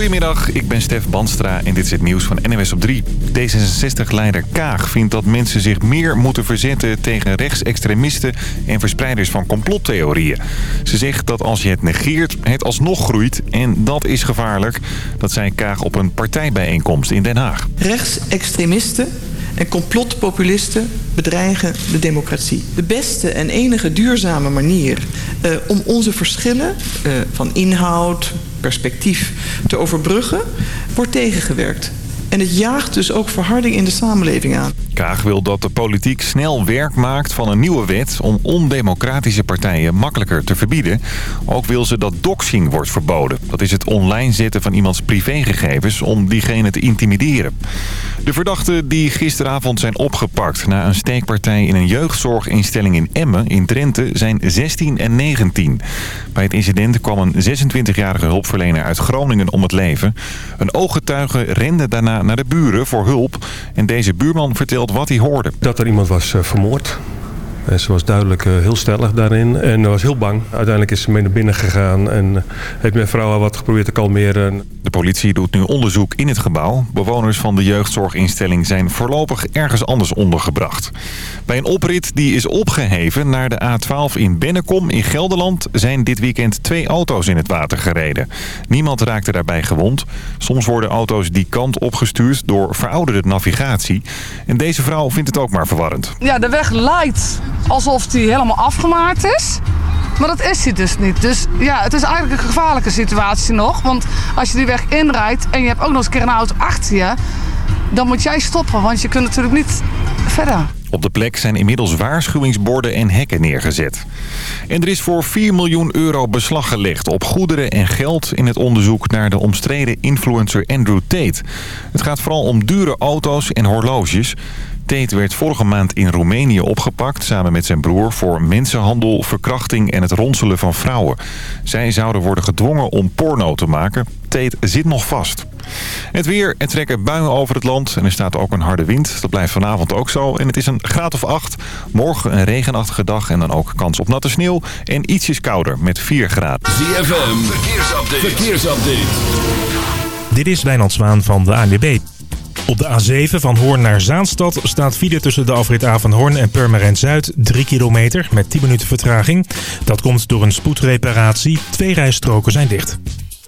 Goedemiddag, ik ben Stef Banstra en dit is het nieuws van NWS op 3. D66-leider Kaag vindt dat mensen zich meer moeten verzetten tegen rechtsextremisten en verspreiders van complottheorieën. Ze zegt dat als je het negeert, het alsnog groeit en dat is gevaarlijk. Dat zei Kaag op een partijbijeenkomst in Den Haag. Rechtsextremisten en complotpopulisten bedreigen de democratie. De beste en enige duurzame manier uh, om onze verschillen uh, van inhoud, perspectief te overbruggen, wordt tegengewerkt. En het jaagt dus ook verharding in de samenleving aan. Kaag wil dat de politiek snel werk maakt van een nieuwe wet... om ondemocratische partijen makkelijker te verbieden. Ook wil ze dat doxing wordt verboden. Dat is het online zetten van iemands privégegevens om diegene te intimideren. De verdachten die gisteravond zijn opgepakt na een steekpartij in een jeugdzorginstelling in Emmen in Drenthe zijn 16 en 19. Bij het incident kwam een 26-jarige hulpverlener uit Groningen om het leven. Een ooggetuige rende daarna naar de buren voor hulp en deze buurman vertelt wat hij hoorde. Dat er iemand was uh, vermoord. En ze was duidelijk uh, heel stellig daarin en was heel bang. Uiteindelijk is ze mee naar binnen gegaan en heeft mijn vrouw wat geprobeerd te kalmeren. De politie doet nu onderzoek in het gebouw. Bewoners van de jeugdzorginstelling zijn voorlopig ergens anders ondergebracht. Bij een oprit die is opgeheven naar de A12 in Bennekom in Gelderland... zijn dit weekend twee auto's in het water gereden. Niemand raakte daarbij gewond. Soms worden auto's die kant opgestuurd door verouderde navigatie. En deze vrouw vindt het ook maar verwarrend. Ja, de weg lijkt alsof die helemaal afgemaakt is. Maar dat is hij dus niet. Dus ja, het is eigenlijk een gevaarlijke situatie nog. Want als je die weg inrijdt en je hebt ook nog eens een keer een auto achter je... dan moet jij stoppen, want je kunt natuurlijk niet verder. Op de plek zijn inmiddels waarschuwingsborden en hekken neergezet. En er is voor 4 miljoen euro beslag gelegd op goederen en geld... in het onderzoek naar de omstreden influencer Andrew Tate. Het gaat vooral om dure auto's en horloges... Tate werd vorige maand in Roemenië opgepakt... samen met zijn broer voor mensenhandel, verkrachting en het ronselen van vrouwen. Zij zouden worden gedwongen om porno te maken. Tate zit nog vast. Het weer, er trekken buien over het land en er staat ook een harde wind. Dat blijft vanavond ook zo en het is een graad of 8. Morgen een regenachtige dag en dan ook kans op natte sneeuw. En ietsjes kouder met 4 graden. ZFM, verkeersupdate. verkeersupdate. Dit is Wijnand Zwaan van de ANWB. Op de A7 van Hoorn naar Zaanstad staat file tussen de afrit A van Hoorn en Purmerend Zuid 3 kilometer met 10 minuten vertraging. Dat komt door een spoedreparatie. Twee rijstroken zijn dicht.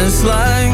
It's like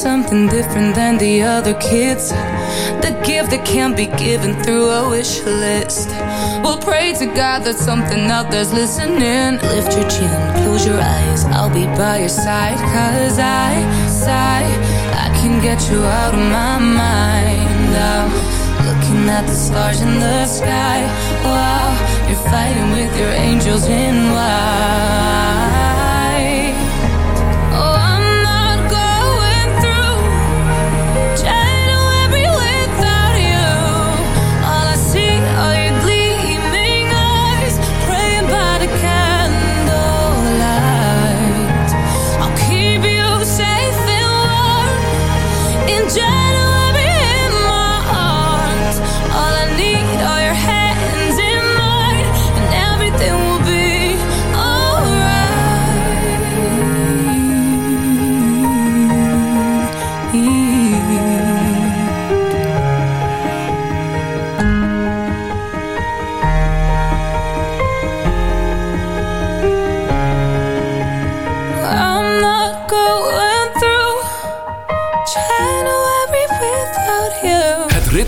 Something different than the other kids. The gift that can't be given through a wish list. We'll pray to God that something out there's listening. Lift your chin, close your eyes, I'll be by your side. Cause I sigh, I can get you out of my mind. I'm looking at the stars in the sky. Wow, you're fighting with your angels in white.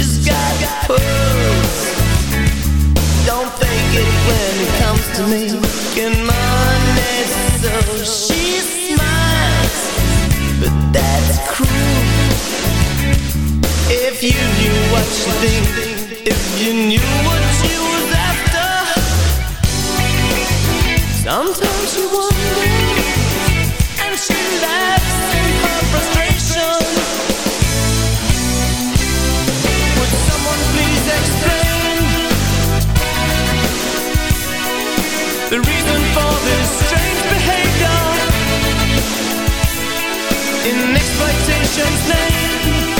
She's got pearls Don't fake it when it comes to me. making money So she smiles But that's cruel. If you knew what she think If you knew what she was after. Sometimes you wonder nation's name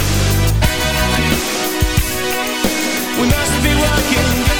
We must be working.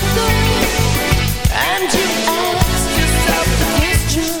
you.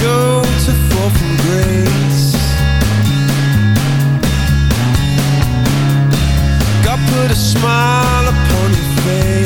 go to fall from grace. God put a smile upon your face.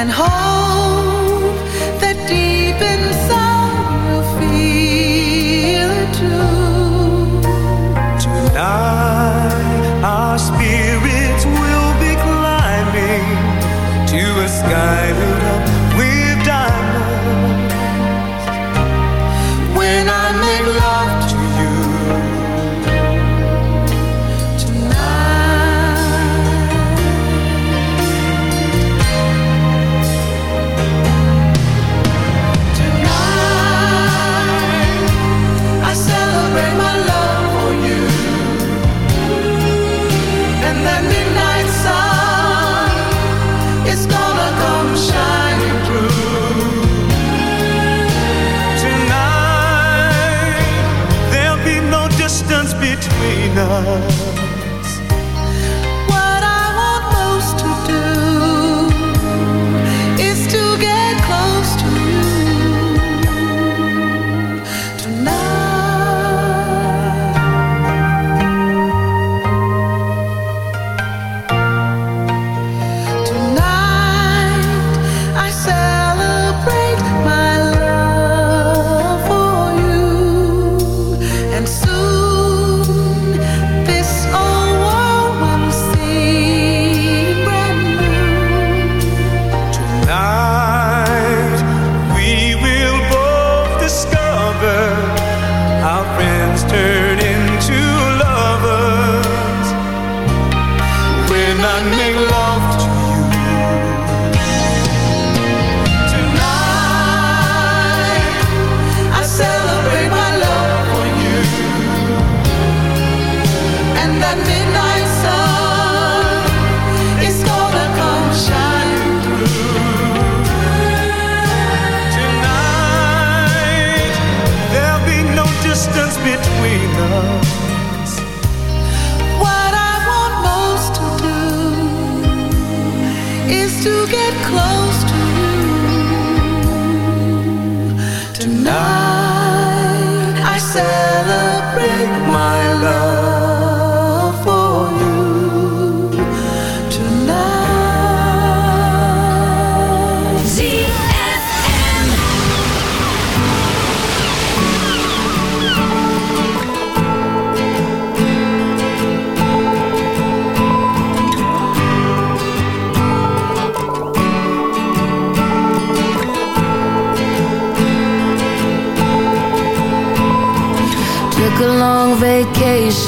and hope between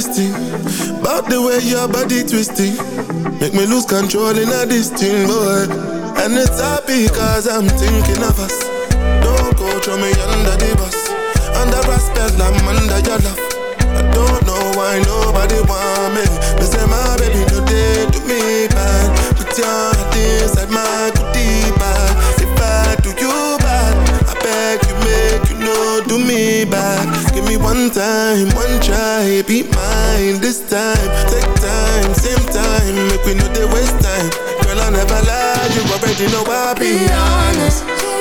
talk About the way your body twisting. Make me lose control in a thing, boy And it's happy cause I'm thinking of us. Don't go throw me under the bus. Under respect, I'm under your love. I don't know why nobody want me. Me say my baby they do me bad. Put your heart inside my goodie bag If I do you bad I beg you make you know do me me one time, one try Be mine this time. Take time, same time Make we know they waste time. Girl I never lie You already know I be honest,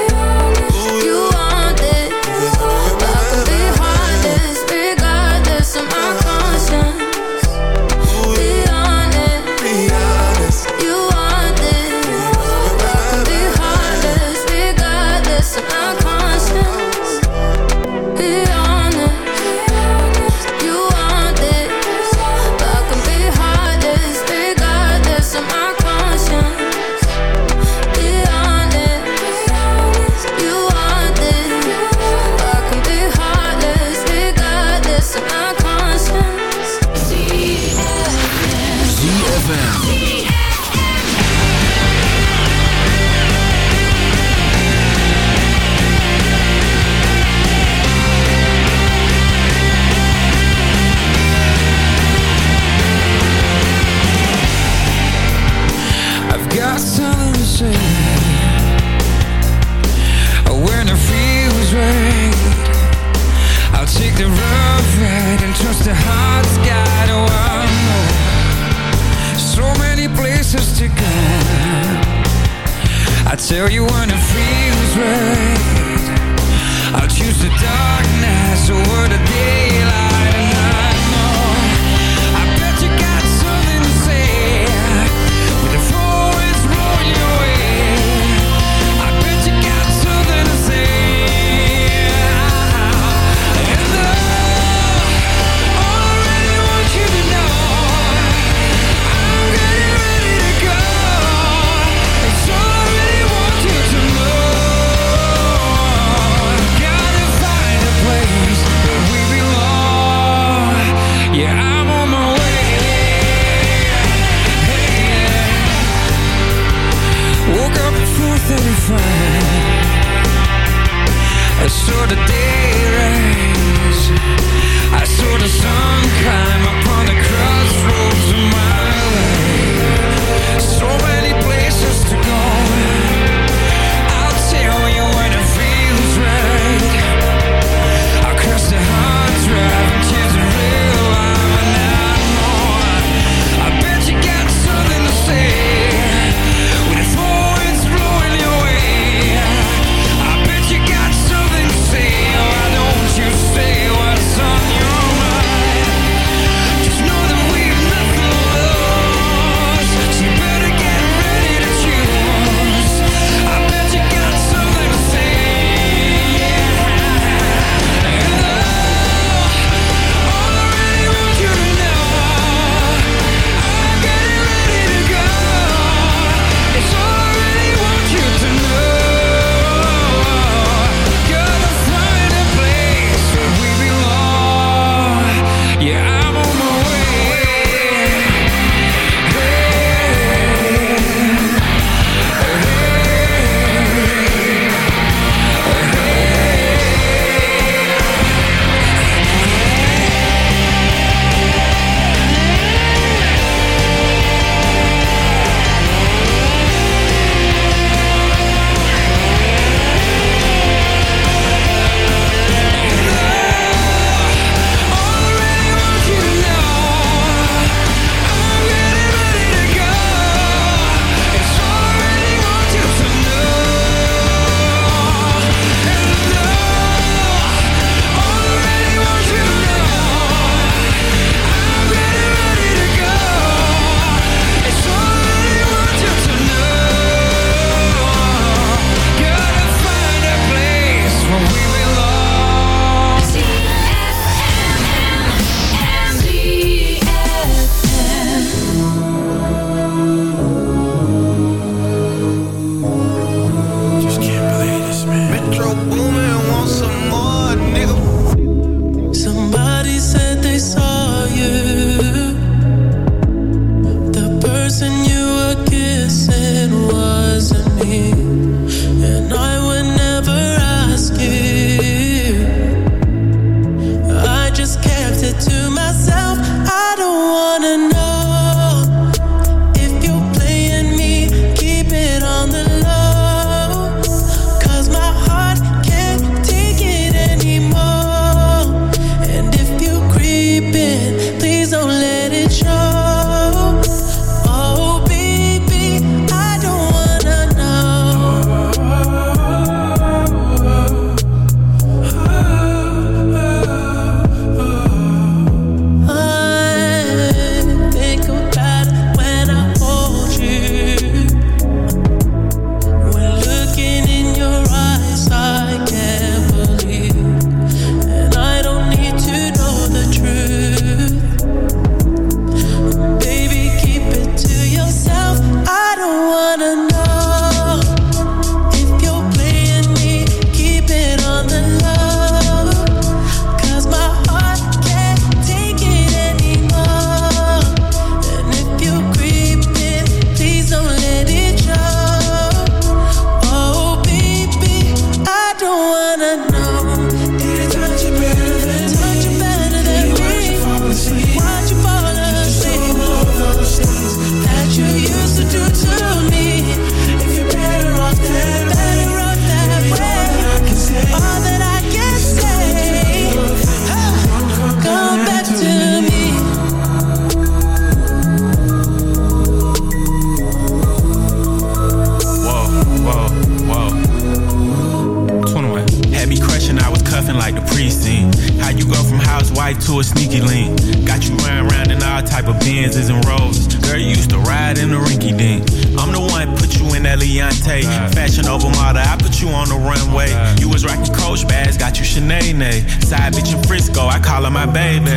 And roses. Girl, you used to ride in the rinky dink. I'm the one put you in that Leontay. Fashion over model, I put you on the runway. You was rocking Coach bags, got you Sinead. Side bitch in Frisco, I call her my baby.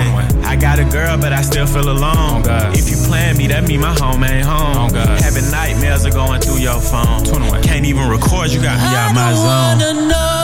I got a girl, but I still feel alone. If you plan me, that mean my home ain't home. Having nightmares are going through your phone. Can't even record, you got me out my zone.